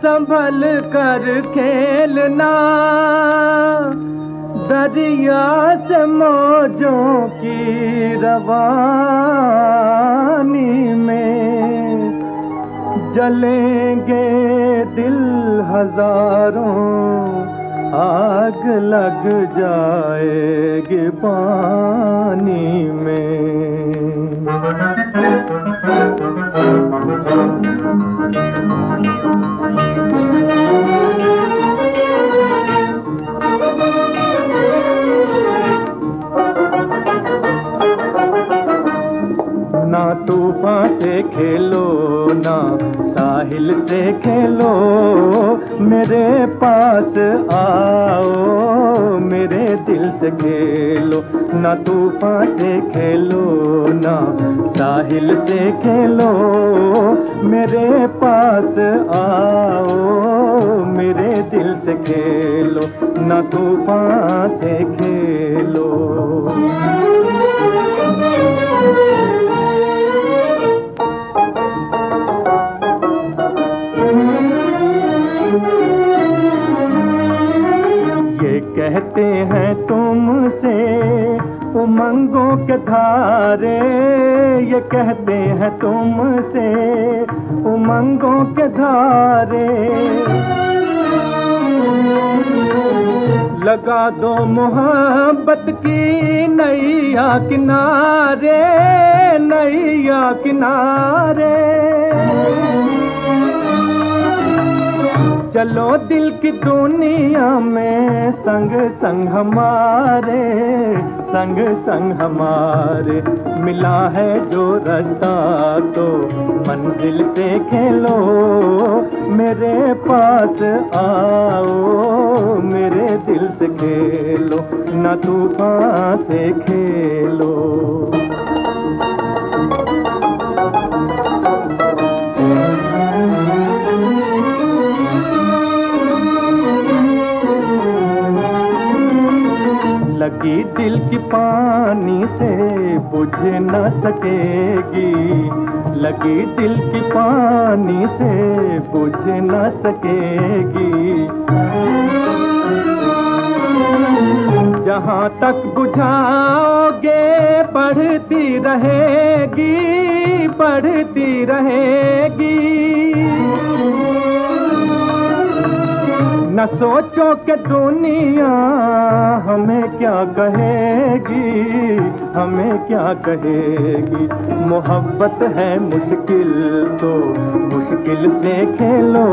संभल कर खेलना, दरिया से मौजों की रवानी में जलेंगे दिल हज़ारों, आग लग जाएगी पानी में। तूफ़ान से खेलो ना, साहिल से खेलो। मेरे पास आओ, मेरे दिल से खेलो। ना तूफ़ान से खेलो ना, साहिल से खेलो। मेरे पास आओ, मेरे दिल से खेलो। ना तूफ़ान से खेलो। कहते हैं तुमसे उमंगों के धारे। ये कहते हैं तुमसे उमंगों के धारे। लगा दो मोहब्बत की नैया किनारे नैया किनारे। चलो दिल की दुनिया में, संग संग हमारे, संग संग हमारे। मिला है जो रास्ता तो मंजिल से खेलो। मेरे पास आओ, मेरे दिल से खेलो। न तूफ़ान से खेलो। लगी दिल की पानी से बुझ न सकेगी। लगी दिल की पानी से बुझ न सकेगी। जहाँ तक बुझाओगे, पढ़ती रहेगी पढ़ती रहेगी। न सोचो के दुनिया हमें क्या कहेगी, हमें क्या कहेगी। मोहब्बत है मुश्किल तो मुश्किल से खेलो,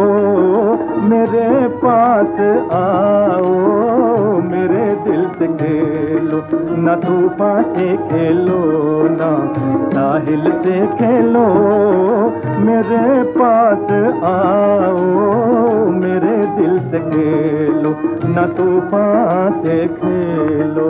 मेरे पास आओ। न तूफ़ान से खेलो ना, साहिल से खेलो। मेरे पास आओ, मेरे दिल से खेलो, न तूफ़ान से खेलो।